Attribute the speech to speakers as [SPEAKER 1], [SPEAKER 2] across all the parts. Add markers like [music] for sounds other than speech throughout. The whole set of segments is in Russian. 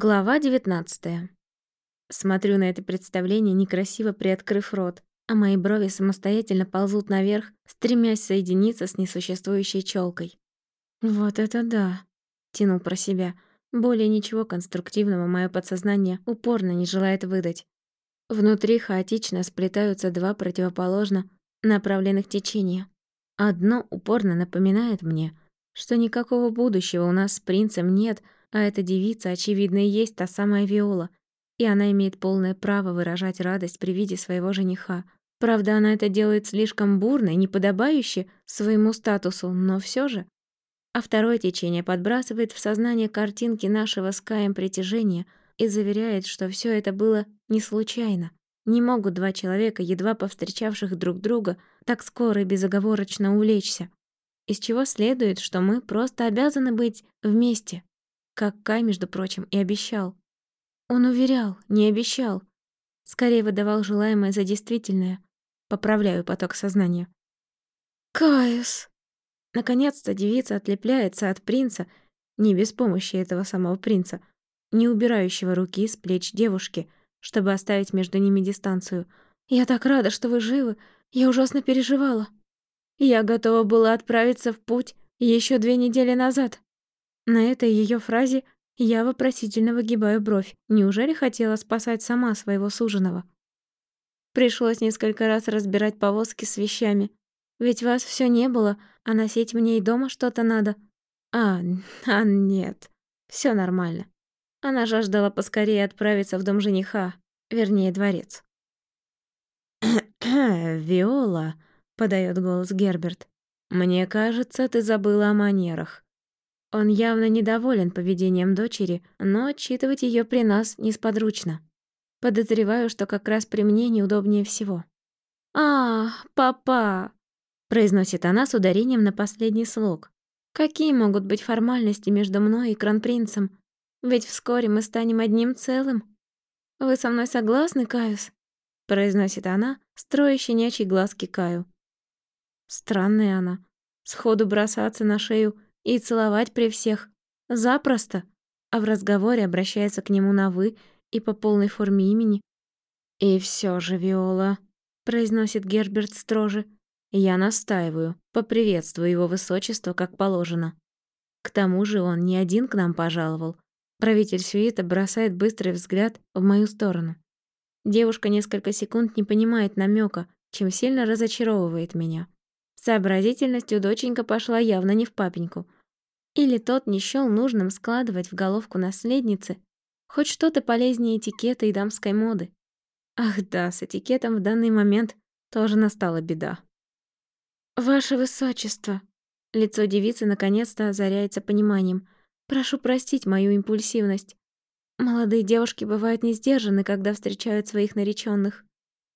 [SPEAKER 1] Глава 19. Смотрю на это представление, некрасиво приоткрыв рот, а мои брови самостоятельно ползут наверх, стремясь соединиться с несуществующей челкой. «Вот это да!» — тянул про себя. Более ничего конструктивного мое подсознание упорно не желает выдать. Внутри хаотично сплетаются два противоположно направленных течения. Одно упорно напоминает мне, что никакого будущего у нас с принцем нет — а эта девица, очевидно, и есть та самая Виола, и она имеет полное право выражать радость при виде своего жениха. Правда, она это делает слишком бурно и неподобающе своему статусу, но все же. А второе течение подбрасывает в сознание картинки нашего с Каем притяжения и заверяет, что все это было не случайно. Не могут два человека, едва повстречавших друг друга, так скоро и безоговорочно увлечься. Из чего следует, что мы просто обязаны быть вместе. Как Кай, между прочим, и обещал. Он уверял, не обещал. Скорее выдавал желаемое за действительное. Поправляю поток сознания. «Каюс!» Наконец-то девица отлепляется от принца, не без помощи этого самого принца, не убирающего руки с плеч девушки, чтобы оставить между ними дистанцию. «Я так рада, что вы живы. Я ужасно переживала. Я готова была отправиться в путь еще две недели назад». На этой ее фразе я вопросительно выгибаю бровь. Неужели хотела спасать сама своего суженого? Пришлось несколько раз разбирать повозки с вещами. Ведь вас все не было, а носить мне и дома что-то надо. А, [laughs] а нет, все нормально. Она жаждала поскорее отправиться в дом жениха, вернее, дворец. [clears throat] «Виола», — подает голос Герберт, — «мне кажется, ты забыла о манерах. Он явно недоволен поведением дочери, но отчитывать ее при нас несподручно. Подозреваю, что как раз при мне неудобнее всего. «А, папа!» — произносит она с ударением на последний слог. «Какие могут быть формальности между мной и кронпринцем? Ведь вскоре мы станем одним целым. Вы со мной согласны, Каюс?» — произносит она, строя щенячьи глазки Каю. Странная она. Сходу бросаться на шею — и целовать при всех. Запросто. А в разговоре обращается к нему на «вы» и по полной форме имени. «И все же, Виола», — произносит Герберт строже, — «я настаиваю, поприветствую его высочество, как положено. К тому же он не один к нам пожаловал. Правитель Сюита бросает быстрый взгляд в мою сторону. Девушка несколько секунд не понимает намека, чем сильно разочаровывает меня. Сообразительностью доченька пошла явно не в папеньку — или тот не счёл нужным складывать в головку наследницы хоть что-то полезнее этикета и дамской моды. Ах да, с этикетом в данный момент тоже настала беда. «Ваше Высочество!» Лицо девицы наконец-то озаряется пониманием. «Прошу простить мою импульсивность. Молодые девушки бывают не сдержаны, когда встречают своих наречённых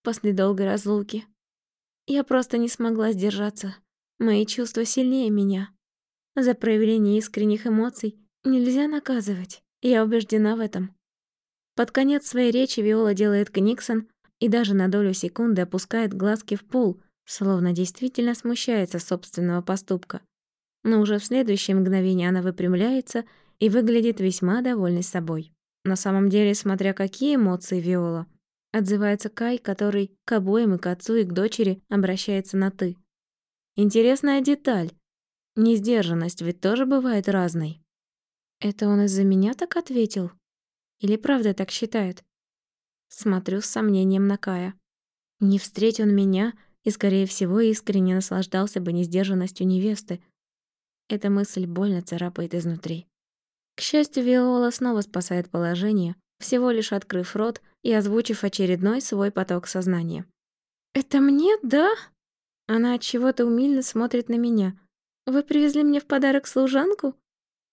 [SPEAKER 1] после долгой разлуки. Я просто не смогла сдержаться. Мои чувства сильнее меня. За проявление искренних эмоций нельзя наказывать, я убеждена в этом. Под конец своей речи Виола делает книксон и даже на долю секунды опускает глазки в пол, словно действительно смущается собственного поступка. Но уже в следующее мгновение она выпрямляется и выглядит весьма довольной собой. На самом деле, смотря какие эмоции Виола, отзывается Кай, который к обоим и к отцу, и к дочери обращается на «ты». Интересная деталь. Несдержанность ведь тоже бывает разной. Это он из-за меня так ответил? Или правда так считает? Смотрю с сомнением на Кая. Не встреть он меня, и, скорее всего, искренне наслаждался бы несдержанностью невесты. Эта мысль больно царапает изнутри. К счастью, Виола снова спасает положение, всего лишь открыв рот и озвучив очередной свой поток сознания. «Это мне, да?» Она от чего-то умильно смотрит на меня, вы привезли мне в подарок служанку?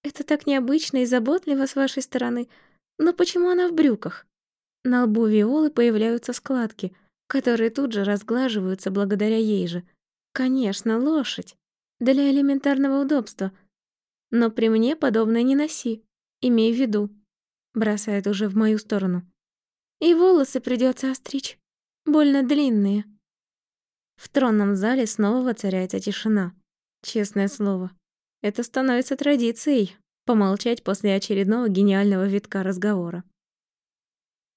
[SPEAKER 1] Это так необычно и заботливо с вашей стороны. Но почему она в брюках? На лбу Виолы появляются складки, которые тут же разглаживаются благодаря ей же. Конечно, лошадь. Для элементарного удобства. Но при мне подобное не носи. Имей в виду. Бросает уже в мою сторону. И волосы придется остричь. Больно длинные. В тронном зале снова воцаряется тишина. Честное слово, это становится традицией. помолчать после очередного гениального витка разговора.